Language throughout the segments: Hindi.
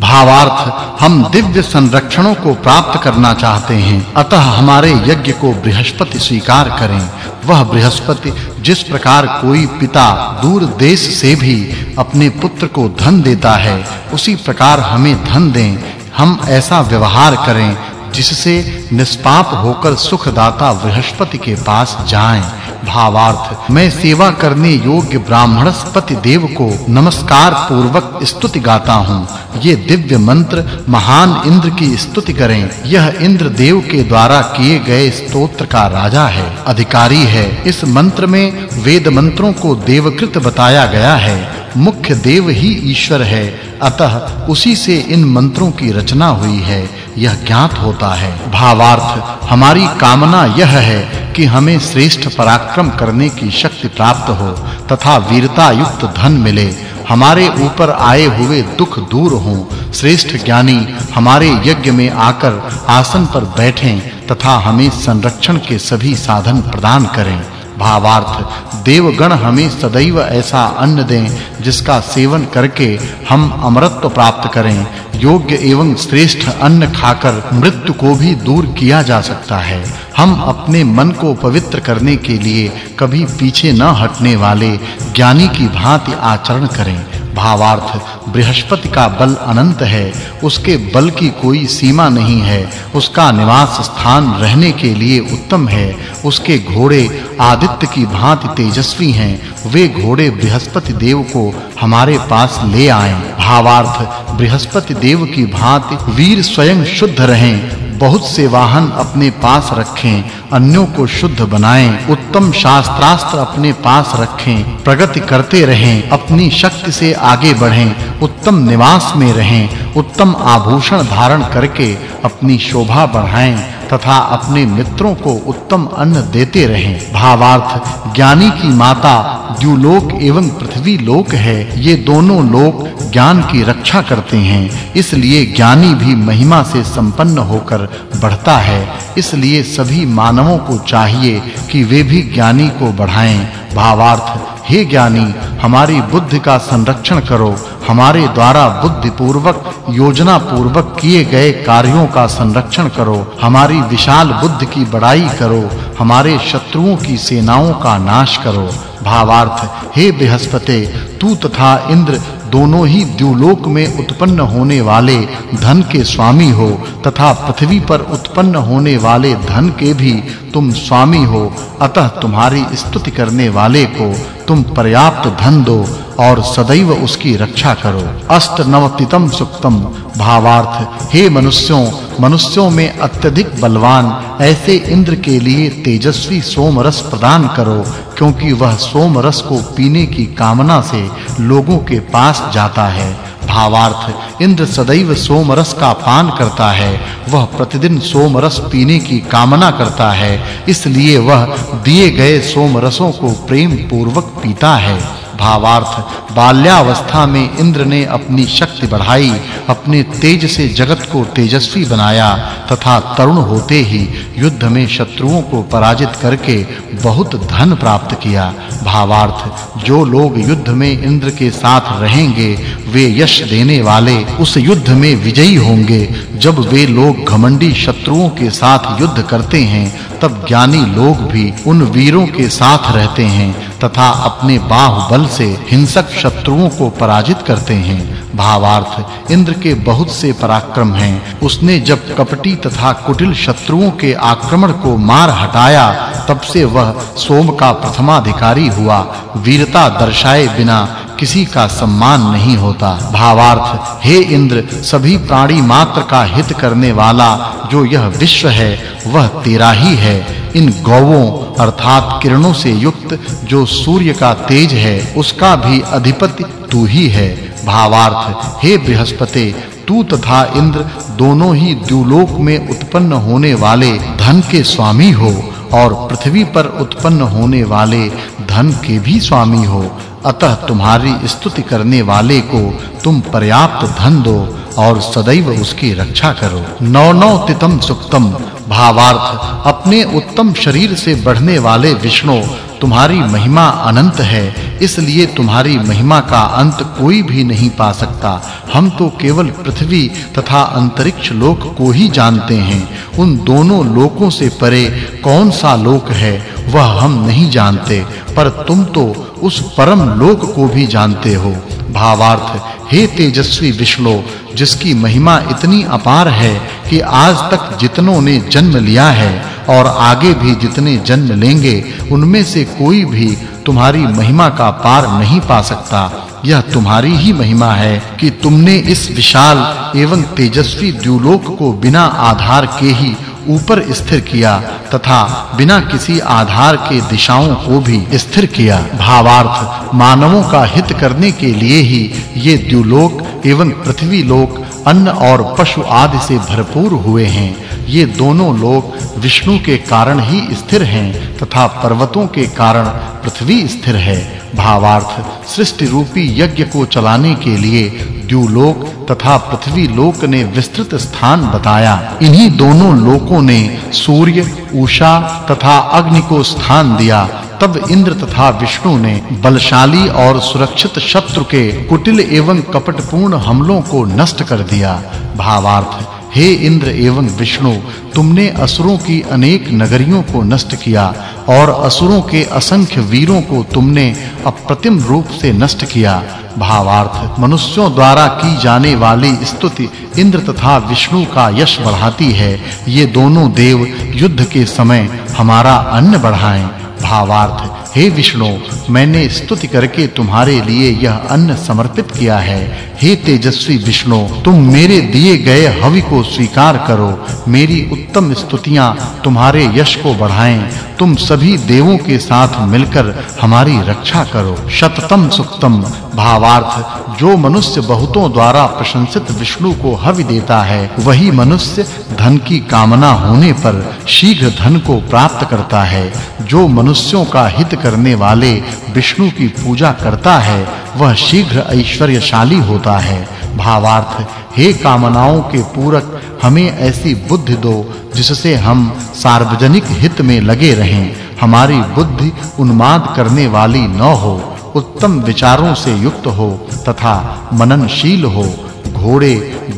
भावार्थ हम दिव्य संरक्षणों को प्राप्त करना चाहते हैं। अतः हमारे यज्ञ को बृहस्पति स्वीकार करें। वह बृहस्पति जिस प्रकार कोई पिता दूर देश से भी अपने पुत्र को धन देता है, उसी प्रकार हमें धन दें। हम ऐसा व्यवहार करें जिससे निष्पाप होकर सुखदाता बृहस्पति के पास जाएँ। भावार्थ। मैं सेवा करने योग्य ब्राह्मणस्पति देव को नमस्कार पूर्वक स्तुति गाता हूँ। ये दिव्य मंत्र महान इंद्र की स्तुति करें। यह इंद्र देव के द्वारा किए गए स्तोत्र का राजा है, अधिकारी है। इस मंत्र में वेद मंत्रों को देवकृत बताया गया है। मुख्य देव ही ईश्वर है। अतः उसी से इन मंत्रों की रचना हुई है। यह ज्ञात होता है। भावार्थ, हमारी कामना यह है कि हमें श्रेष्ठ पराक्रम करने की शक्ति प्राप्त हो तथा वीरता युक्त धन मिले। हमारे ऊपर आए हुए दुख दूर हों। श्रेष्ठ ज्ञानी हमारे यज्ञ में आकर आसन पर बैठें तथा हमें संरक्षण के सभी साधन प्रदान करें। भावार्थ, देवगण हमें सदैव ऐसा अन्न दें जिसका सेवन करके हम अमरत्व प्राप्त करें। योग्य एवं श्रेष्ठ अन्न खाकर मृत्यु को भी दूर किया जा सकता है। हम अपने मन को पवित्र करने के लिए कभी पीछे न हटने वाले ज्ञानी की भांति आचरण करें। भावार्थ, बृहस्पति का बल अनंत है, उसके बल की कोई सीमा नहीं है, उसका निवास स्थान रहने के लिए उत्तम है, उसके घोड़े आदित्य की भांति तेजस्वी हैं, वे घोड़े बृहस्पति देव को हमारे पास ले आए। भावार्थ, बृहस्पति देव की भांति वीर स्वयं शुद्ध रहें बहुत से वाहन अपने पास रखें, अन्यों को शुद्ध बनाएँ, उत्तम शास्त्रास्त्र अपने पास रखें, प्रगति करते रहें, अपनी शक्ति से आगे बढ़ें, उत्तम निवास में रहें, उत्तम आभूषण धारण करके अपनी शोभा बढ़ाएँ। तथा अपने मित्रों को उत्तम अन्न देते रहें। भावार्थ, ज्ञानी की माता, द्युलोक एवं पृथ्वी लोक है। ये दोनों लोक ज्ञान की रक्षा करते हैं। इसलिए ज्ञानी भी महिमा से संपन्न होकर बढ़ता है। इसलिए सभी मानवों को चाहिए कि वे भी ज्ञानी को बढ़ाएँ। भावार्थ, हे ज्ञानी, हमारी बुद्धि का संरक्षण करो। हमारे द्वारा बुद्धि पूर्वक योजना पूर्वक किए गए कार्यों का संरक्षण करो, हमारी विशाल बुद्धि की बड़ाई करो, हमारे शत्रुओं की सेनाओं का नाश करो। भावार्थ, हे बृहस्पति, तू तथा इंद्र दोनों ही द्युलोक में उत्पन्न होने वाले धन के स्वामी हो, तथा पृथ्वी पर उत्पन्न होने वाले धन के भी तुम स्वामी हो। अतः तुम्हारी स्तुति करने वाले को तुम पर्याप्त धन दो और सदैव उसकी रक्षा करो। अष्टनवतितम सुक्तम। भावार्थ, हे मनुष्यों मनुष्यों में अत्यधिक बलवान, ऐसे इंद्र के लिए तेजस्वी सोम रस प्रदान करो, क्योंकि वह सोम रस को पीने की कामना से लोगों के पास जाता है। भावार्थ इंद्र सदैव सोम रस का पान करता है। वह प्रतिदिन सोम रस पीने की कामना करता है। इसलिए वह दिए गए सोम रसों को प्रेम पूर्वक पीता है। भावार्थ बाल्यावस्था में इंद्र ने अपनी शक्ति बढ़ाई। अपने तेज से जगत को तेजस्वी बनाया तथा तरुण होते ही युद्ध में शत्रुओं को पराजित करके बहुत धन प्राप्त किया। भावार्थ, जो लोग युद्ध में इंद्र के साथ रहेंगे, वे यश देने वाले उस युद्ध में विजयी होंगे। जब वे लोग घमंडी शत्रुओं के साथ युद्ध करते हैं, तब ज्ञानी लोग भी उन वीरों के साथ रहते हैं। तथा अपने बाहुबल से हिंसक शत्रुओं को पराजित करते हैं। भावार्थ, इंद्र के बहुत से पराक्रम हैं। उसने जब कपटी तथा कुटिल शत्रुओं के आक्रमण को मार हटाया, तब से वह सोम का प्रथमाधिकारी हुआ। वीरता दर्शाए बिना किसी का सम्मान नहीं होता। भावार्थ, हे इंद्र, सभी प्राणी मात्र का हित करने वाला जो यह विश्व है, वह तेरा ही है। इन गौवों, अर्थात किरणों से युक्त जो सूर्य का तेज है, उसका भी अधिपति तू ही है। भावार्थ, हे बृहस्पति, तू तथा इंद्र दोनों ही द्युलोक में उत्पन्न होने वाले धन के स्वामी हो, और पृथ्वी पर उत्पन्न होने वाले धन के भी स्वामी हो। अतः तुम्हारी स्तुति करने वाले को तुम पर्याप्त धन दो और सदैव उसकी रक्षा करो। नौ नौ तितम सुक्तम, भावार्थ, अपने उत्तम शरीर से बढ़ने वाले विष्णु, तुम्हारी महिमा अनंत है, इसलिए तुम्हारी महिमा का अंत कोई भी नहीं पा सकता। हम तो केवल पृथ्वी तथा अंतरिक्ष लोक को ही जानते हैं। उन दोनों लोकों से परे कौन सा लोक है, वह हम नहीं जानते, पर तुम तो उस परम लोक को भी जानते हो। भावार्थ, हे तेजस्वी विष्णु, जिसकी महिमा इतनी अपार है कि आज तक जितनों ने जन्म लिया है और आगे भी जितने जन्म लेंगे, उनमें से कोई भी तुम्हारी महिमा का पार नहीं पा सकता। यह तुम्हारी ही महिमा है कि तुमने इस विशाल एवं तेजस्वी द्युलोक को बिना आधार के ही ऊपर स्थिर किया तथा बिना किसी आधार के दिशाओं को भी स्थिर किया। भावार्थ, मानवों का हित करने के लिए ही ये द्युलोक एवं पृथ्वी लोक, अन्न और पशु आदि से भरपूर हुए हैं। ये दोनों लोक विष्णु के कारण ही स्थिर हैं तथा पर्वतों के कारण पृथ्वी स्थिर है। भावार्थ, सृष्टि रूपी यज्ञ को चलाने के लिए द्युलोक तथा पृथ्वी लोक ने विस्तृत स्थान बताया। इन्हीं दोनों लोकों ने सूर्य, उषा तथा अग्नि को स्थान दिया। तब इंद्र तथा विष्णु ने बलशाली और सुरक्षित शत्रु के कुटिल एवं कपटपूर्ण हमलों को नष्ट कर दिया। भावार्थ हे इंद्र एवं विष्णु, तुमने असुरों की अनेक नगरियों को नष्ट किया और असुरों के असंख्य वीरों को तुमने अप्रतिम रूप से नष्ट किया। भावार्थ, मनुष्यों द्वारा की जाने वाली स्तुति इंद्र तथा विष्णु का यश बढ़ाती है। ये दोनों देव युद्ध के समय हमारा अन्न बढ़ाएँ। भावार्थ, हे विष्णु मैंने स्तुति करके तुम्हारे लिए यह अन्न समर्पित किया है। हे तेजस्वी विष्णु, तुम मेरे दिए गए हवि को स्वीकार करो। मेरी उत्तम स्तुतियाँ तुम्हारे यश को बढ़ाएँ। तुम सभी देवों के साथ मिलकर हमारी रक्षा करो। शततम सुक्तम भावार्थ, जो मनुष्य बहुतों द्वारा प्रशंसित विष्णु को हवि देता है, वही मनुष्य धन की कामना होने पर शीघ्र धन को प्राप्त करता है। जो मनुष्यों का हित करने वाले विष्णु की पूजा करता है, वह शीघ्र ऐश्वर्यशाली होता है। भावार्थ, हे कामनाओं के पूरक, हमें ऐसी बुद्धि दो, जिससे हम सार्वजनिक हित में लगे रहें। हमारी बुद्धि उन्माद करने वाली न हो, उत्तम विचारों से युक्त हो, तथा मननशील हो। घोड़े,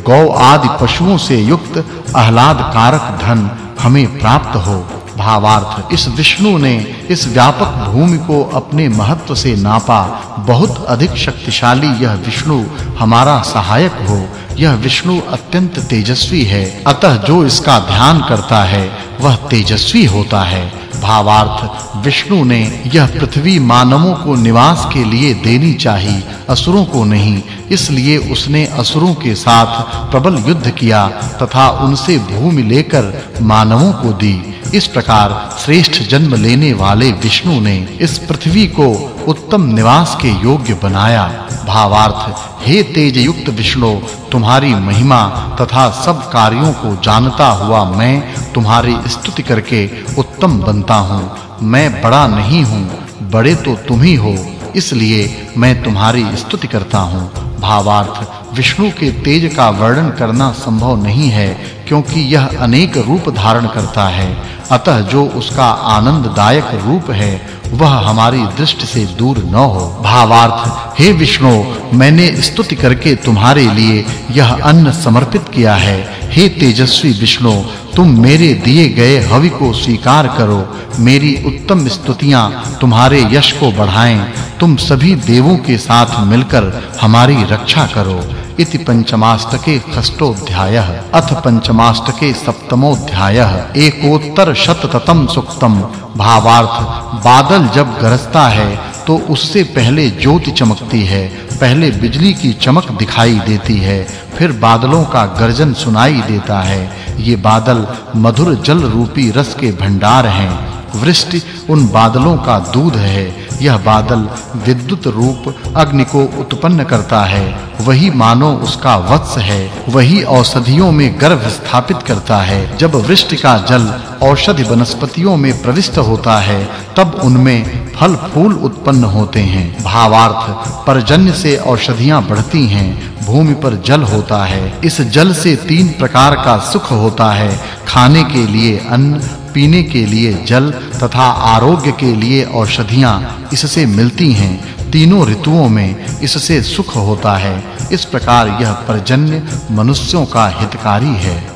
गौ आदि पशुओं से युक्त आह्लाद कारक धन हमें प्राप्त हो। भावार्थ। इस विष्णु ने इस व्यापक भूमि को अपने महत्व से नापा। बहुत अधिक शक्तिशाली यह विष्णु हमारा सहायक हो। यह विष्णु अत्यंत तेजस्वी है। अतः जो इसका ध्यान करता है, वह तेजस्वी होता है। भावार्थ, विष्णु ने यह पृथ्वी मानवों को निवास के लिए देनी चाहिए, असुरों को नहीं। इसलिए उसने असुरों के साथ प्रबल युद्ध किया तथा उनसे भूमि लेकर मानवों को दी। इस प्रकार श्रेष्ठ जन्म लेने वाले विष्णु ने इस पृथ्वी को उत्तम निवास के योग्य बनाया। भावार्थ, हे तेज युक्त विष्णु, तुम्हारी महिमा तथा सब कार्यों को जानता हुआ मैं तुम्हारी स्तुति करके उत्तम बनता हूँ। मैं बड़ा नहीं हूँ, बड़े तो तुम ही हो, इसलिए मैं तुम्हारी स्तुति करता हूँ। भावार्थ, विष्णु के तेज का वर्णन करना संभव नहीं है, क्योंकि यह अनेक रूप धारण करता है। अतः जो उसका आनंददायक रूप है, वह हमारी दृष्टि से दूर न हो। भावार्थ, हे विष्णु, मैंने स्तुति करके तुम्हारे लिए यह अन्न समर्पित किया है। हे तेजस्वी विष्णु, तुम मेरे दिए गए हवि को स्वीकार करो। मेरी उत्तम स्तुतियाँ तुम्हारे यश को बढ़ाएँ। तुम सभी देवों के साथ मिलकर हमारी रक्षा करो। इति पंचमाष्टके षष्ठोऽध्यायः। अथ पंचमाष्टके सप्तमोऽध्यायः। एकोत्तर शततम सुक्तम भावार्थ, बादल जब गरजता है तो उससे पहले ज्योति चमकती है। पहले बिजली की चमक दिखाई देती है, फिर बादलों का गर्जन सुनाई देता है। ये बादल मधुर जल रूपी रस के भंडार हैं। वृष्टि उन बादलों का दूध है। यह बादल विद्युत रूप अग्नि को उत्पन्न करता है। वही मानो उसका वत्स है। वही औषधियों में गर्भ स्थापित करता है। जब वृष्टि का जल औषधि वनस्पतियों में प्रविष्ट होता है, तब उनमें फल फूल उत्पन्न होते हैं। भावार्थ, परजन्य से औषधियाँ बढ़ती हैं। भूमि पर जल होता है। इस जल से तीन प्रकार का सुख होता है। खाने के लिए अन्न पीने के लिए जल तथा आरोग्य के लिए औषधियाँ इससे मिलती हैं। तीनों ऋतुओं में इससे सुख होता है। इस प्रकार यह परजन्य मनुष्यों का हितकारी है।